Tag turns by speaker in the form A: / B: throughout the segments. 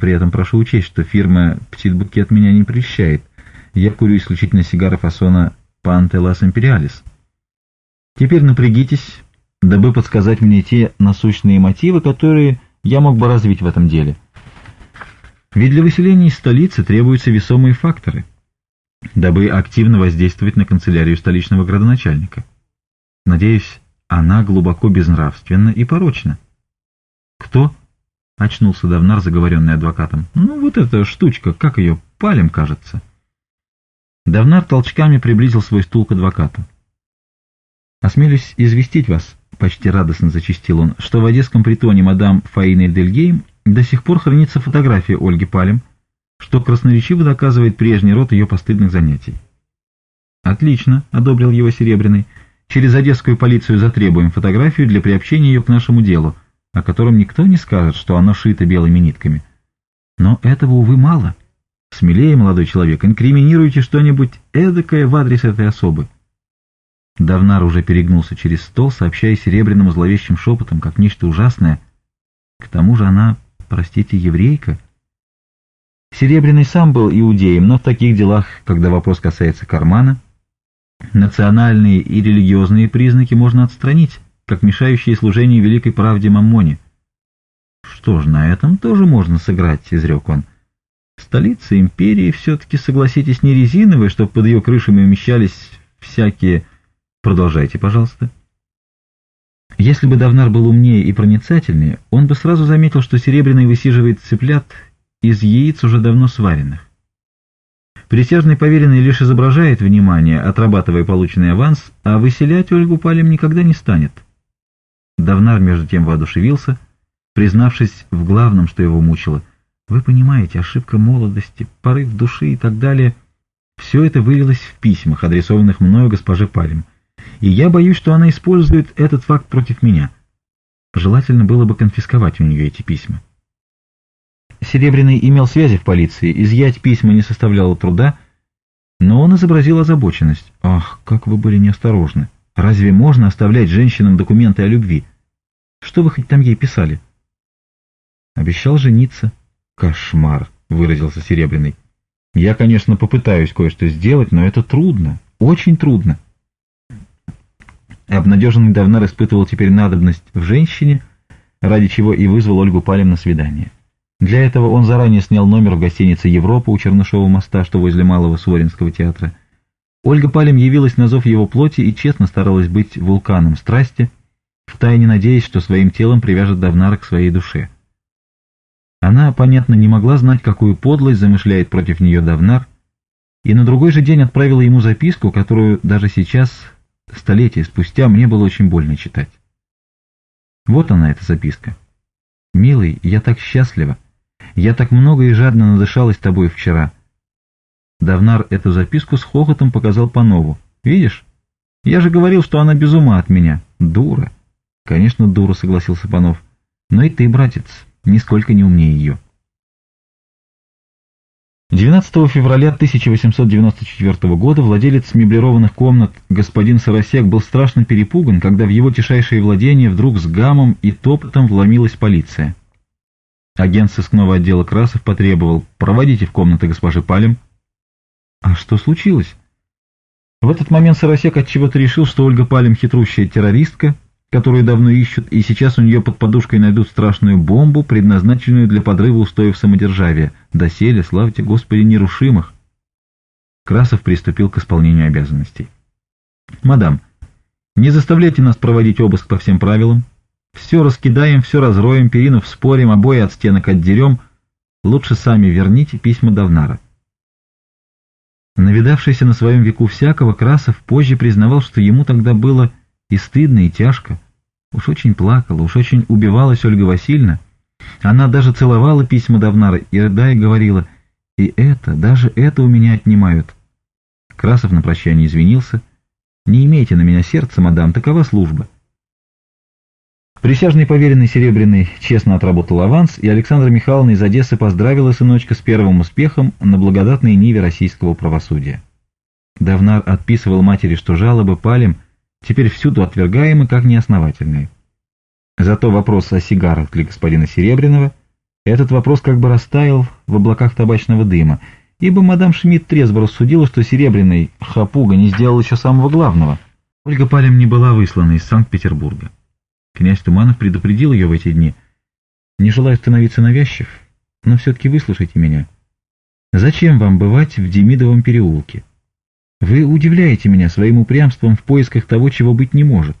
A: При этом прошу учесть, что фирма «Птит-букет» меня не прельщает. Я курю исключительно сигары фасона «Пантелас Империалис». Теперь напрягитесь, дабы подсказать мне те насущные мотивы, которые я мог бы развить в этом деле. Ведь для выселения из столицы требуются весомые факторы, дабы активно воздействовать на канцелярию столичного градоначальника. Надеюсь, она глубоко безнравственна и порочна. Кто — очнулся Давнар, заговоренный адвокатом. «Ну, вот эта штучка, как ее, палим, кажется». Давнар толчками приблизил свой стул к адвокату. «Осмелюсь известить вас», — почти радостно зачистил он, «что в одесском притоне мадам Фаины Дельгейм до сих пор хранится фотография Ольги Палем, что красноречиво доказывает прежний род ее постыдных занятий». «Отлично», — одобрил его Серебряный. «Через одесскую полицию затребуем фотографию для приобщения ее к нашему делу» о котором никто не скажет, что оно шито белыми нитками. Но этого, увы, мало. Смелее, молодой человек, инкриминируйте что-нибудь эдакое в адрес этой особы. Давнар уже перегнулся через стол, сообщая серебряным зловещим шепотом, как нечто ужасное. К тому же она, простите, еврейка. Серебряный сам был иудеем, но в таких делах, когда вопрос касается кармана, национальные и религиозные признаки можно отстранить как мешающие служению великой правде Маммоне. «Что ж, на этом тоже можно сыграть», — изрек он. «Столица империи все-таки, согласитесь, не резиновая, чтобы под ее крышами умещались всякие...» «Продолжайте, пожалуйста». Если бы Давнар был умнее и проницательнее, он бы сразу заметил, что Серебряный высиживает цыплят из яиц уже давно сваренных. Присяжный поверенный лишь изображает внимание, отрабатывая полученный аванс, а выселять Ольгу Палем никогда не станет. Давнар, между тем, воодушевился, признавшись в главном, что его мучило. Вы понимаете, ошибка молодости, порыв души и так далее. Все это вылилось в письмах, адресованных мною госпоже Палем. И я боюсь, что она использует этот факт против меня. Желательно было бы конфисковать у нее эти письма. Серебряный имел связи в полиции, изъять письма не составляло труда, но он изобразил озабоченность. «Ах, как вы были неосторожны!» Разве можно оставлять женщинам документы о любви? Что вы хоть там ей писали? Обещал жениться. Кошмар, выразился Серебряный. Я, конечно, попытаюсь кое-что сделать, но это трудно, очень трудно. Обнадеженный давно испытывал теперь надобность в женщине, ради чего и вызвал Ольгу Палем на свидание. Для этого он заранее снял номер в гостинице «Европа» у Чернышова моста, что возле Малого Своринского театра – Ольга Палем явилась на зов его плоти и честно старалась быть вулканом страсти, втайне надеясь, что своим телом привяжет Давнара к своей душе. Она, понятно, не могла знать, какую подлость замышляет против нее Давнар, и на другой же день отправила ему записку, которую даже сейчас, столетия спустя, мне было очень больно читать. Вот она, эта записка. «Милый, я так счастлива. Я так много и жадно надышалась тобой вчера». Давнар эту записку с хохотом показал Панову. «Видишь? Я же говорил, что она без ума от меня. Дура!» «Конечно, дура», — согласился Панов. «Но и ты, братец, нисколько не умнее ее». 19 февраля 1894 года владелец меблированных комнат господин Соросек был страшно перепуган, когда в его тишайшее владение вдруг с гамом и топотом вломилась полиция. Агент сыскного отдела Красов потребовал «Проводите в комнаты госпожи Палем». А что случилось? В этот момент Соросек отчего-то решил, что Ольга Палем хитрущая террористка, которую давно ищут, и сейчас у нее под подушкой найдут страшную бомбу, предназначенную для подрыва устоев самодержавия. Доселе, славьте Господи, нерушимых. Красов приступил к исполнению обязанностей. «Мадам, не заставляйте нас проводить обыск по всем правилам. Все раскидаем, все разроем, перинов, спорим обои от стенок отдерем. Лучше сами верните письма Давнара». Навидавшийся на своем веку всякого, Красов позже признавал, что ему тогда было и стыдно, и тяжко. Уж очень плакала, уж очень убивалась Ольга Васильевна. Она даже целовала письма Давнара и, рыдая, говорила, «И это, даже это у меня отнимают». Красов на прощание извинился. «Не имейте на меня сердца, мадам, такова служба». Присяжный поверенный Серебряный честно отработал аванс, и Александра Михайловна из Одессы поздравила сыночка с первым успехом на благодатной ниве российского правосудия. Давнар отписывал матери, что жалобы палим, теперь всюду отвергаемы как неосновательные. Зато вопрос о сигарах для господина Серебряного, этот вопрос как бы растаял в облаках табачного дыма, ибо мадам Шмидт трезво рассудила, что Серебряный хапуга не сделал еще самого главного. Ольга Палем не была выслана из Санкт-Петербурга. Князь Туманов предупредил ее в эти дни. Не желаю становиться навязчив, но все-таки выслушайте меня. Зачем вам бывать в Демидовом переулке? Вы удивляете меня своим упрямством в поисках того, чего быть не может.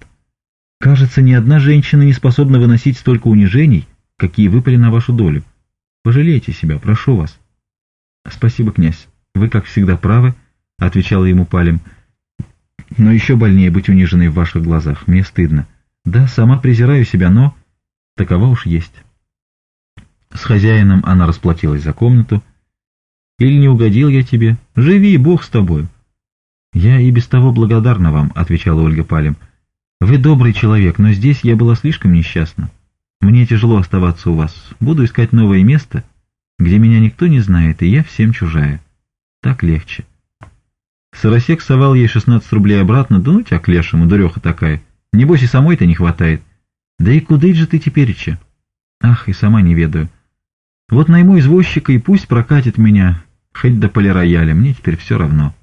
A: Кажется, ни одна женщина не способна выносить столько унижений, какие выпали на вашу долю. Пожалейте себя, прошу вас. Спасибо, князь. Вы, как всегда, правы, — отвечала ему Палем. Но еще больнее быть униженной в ваших глазах. Мне стыдно. Да, сама презираю себя, но такова уж есть. С хозяином она расплатилась за комнату. Или не угодил я тебе? Живи, Бог с тобою. Я и без того благодарна вам, отвечала Ольга Палем. Вы добрый человек, но здесь я была слишком несчастна. Мне тяжело оставаться у вас. Буду искать новое место, где меня никто не знает, и я всем чужая. Так легче. Соросек совал ей 16 рублей обратно. Да ну тебя к лешему, дуреха такая. Небось и самой-то не хватает. Да и куды же ты теперь-че? Ах, и сама не ведаю. Вот найму извозчика и пусть прокатит меня, хоть до полирояля, мне теперь все равно».